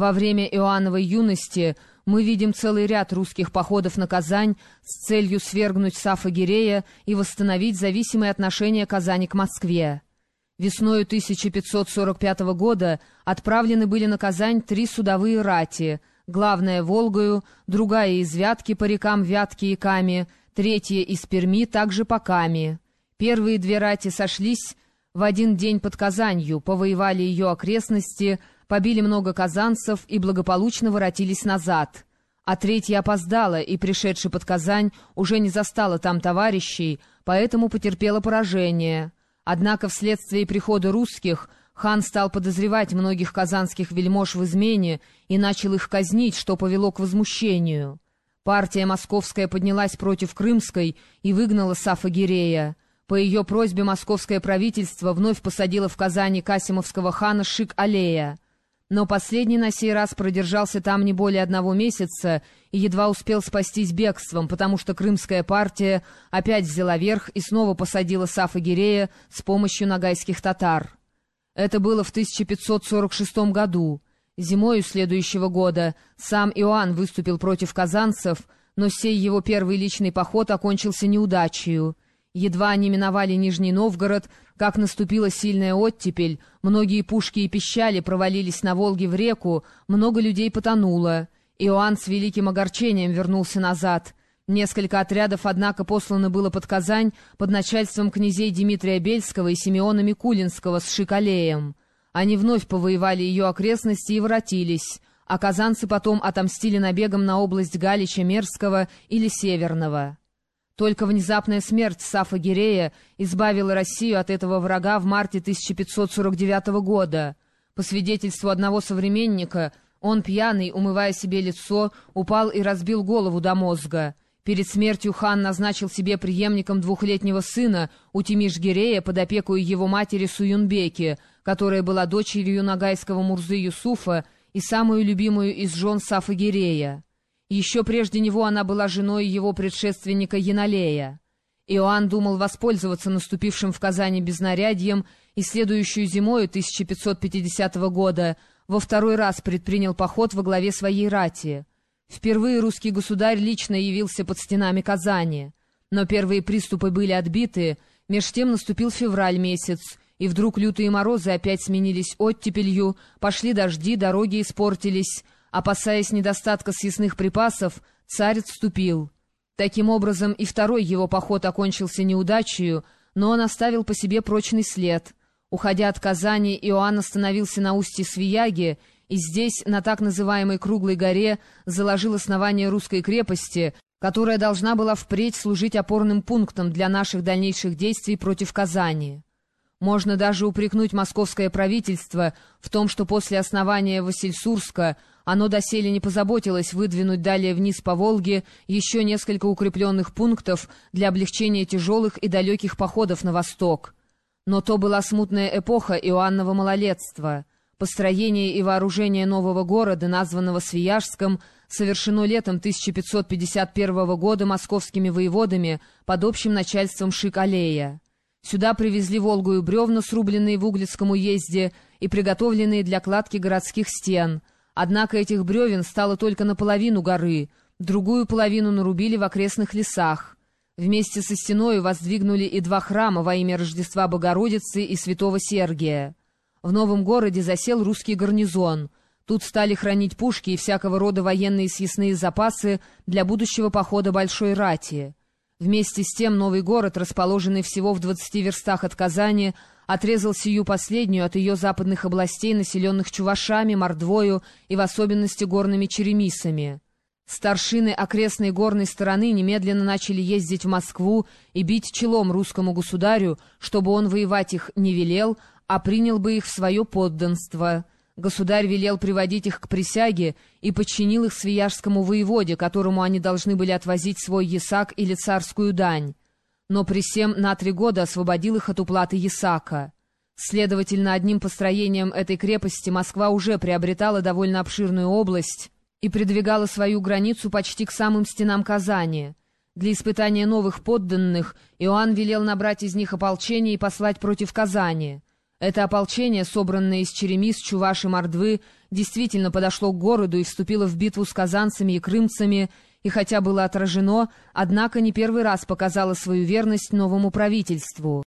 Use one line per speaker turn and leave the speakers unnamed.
Во время Иоанновой юности мы видим целый ряд русских походов на Казань с целью свергнуть Сафа Гирея и восстановить зависимые отношения Казани к Москве. Весною 1545 года отправлены были на Казань три судовые рати, главная Волгою, другая из Вятки по рекам Вятки и Ками, третья из Перми также по Ками. Первые две рати сошлись в один день под Казанью, повоевали ее окрестности, побили много казанцев и благополучно воротились назад. А третья опоздала и, пришедшая под Казань, уже не застала там товарищей, поэтому потерпела поражение. Однако вследствие прихода русских хан стал подозревать многих казанских вельмож в измене и начал их казнить, что повело к возмущению. Партия московская поднялась против крымской и выгнала Сафа Гирея. По ее просьбе московское правительство вновь посадило в Казани Касимовского хана Шик-Алея. Но последний на сей раз продержался там не более одного месяца и едва успел спастись бегством, потому что крымская партия опять взяла верх и снова посадила Сафа Гирея с помощью нагайских татар. Это было в 1546 году. Зимою следующего года сам Иоанн выступил против казанцев, но сей его первый личный поход окончился неудачей. Едва они миновали Нижний Новгород, как наступила сильная оттепель, многие пушки и пищали провалились на Волге в реку, много людей потонуло. Иоанн с великим огорчением вернулся назад. Несколько отрядов, однако, послано было под Казань под начальством князей Дмитрия Бельского и Симеона Микулинского с Шикалеем. Они вновь повоевали ее окрестности и воротились, а казанцы потом отомстили набегом на область Галича Мерского или Северного. Только внезапная смерть Сафа Гирея избавила Россию от этого врага в марте 1549 года. По свидетельству одного современника, он, пьяный, умывая себе лицо, упал и разбил голову до мозга. Перед смертью хан назначил себе преемником двухлетнего сына Утимиш-Гирея под опеку его матери Суюнбеки, которая была дочерью нагайского Мурзы Юсуфа и самую любимую из жен Сафа Гирея. Еще прежде него она была женой его предшественника Яналея. Иоанн думал воспользоваться наступившим в Казани безнарядьем и следующую зимою 1550 года во второй раз предпринял поход во главе своей рати. Впервые русский государь лично явился под стенами Казани. Но первые приступы были отбиты, меж тем наступил февраль месяц, и вдруг лютые морозы опять сменились оттепелью, пошли дожди, дороги испортились, Опасаясь недостатка съестных припасов, царь отступил. Таким образом, и второй его поход окончился неудачей, но он оставил по себе прочный след. Уходя от Казани, Иоанн остановился на устье Свияги, и здесь, на так называемой Круглой горе, заложил основание русской крепости, которая должна была впредь служить опорным пунктом для наших дальнейших действий против Казани. Можно даже упрекнуть московское правительство в том, что после основания Васильсурска оно доселе не позаботилось выдвинуть далее вниз по Волге еще несколько укрепленных пунктов для облегчения тяжелых и далеких походов на восток. Но то была смутная эпоха Иоаннова малолетства. Построение и вооружение нового города, названного Свияжском, совершено летом 1551 года московскими воеводами под общим начальством Шик-Алея. Сюда привезли Волгу и бревна, срубленные в Углицком уезде и приготовленные для кладки городских стен — Однако этих бревен стало только наполовину горы, другую половину нарубили в окрестных лесах. Вместе со стеной воздвигнули и два храма во имя Рождества Богородицы и Святого Сергия. В новом городе засел русский гарнизон. Тут стали хранить пушки и всякого рода военные съестные запасы для будущего похода Большой Рати. Вместе с тем новый город, расположенный всего в 20 верстах от Казани, отрезал сию последнюю от ее западных областей, населенных чувашами, мордвою и в особенности горными черемисами. Старшины окрестной горной стороны немедленно начали ездить в Москву и бить челом русскому государю, чтобы он воевать их не велел, а принял бы их в свое подданство. Государь велел приводить их к присяге и подчинил их свияжскому воеводе, которому они должны были отвозить свой ясак или царскую дань. Но при всем на три года освободил их от уплаты ясака. Следовательно, одним построением этой крепости Москва уже приобретала довольно обширную область и придвигала свою границу почти к самым стенам Казани. Для испытания новых подданных Иоанн велел набрать из них ополчение и послать против Казани. Это ополчение, собранное из Черемис, Чуваш и Мордвы, действительно подошло к городу и вступило в битву с казанцами и крымцами, и хотя было отражено, однако не первый раз показало свою верность новому правительству.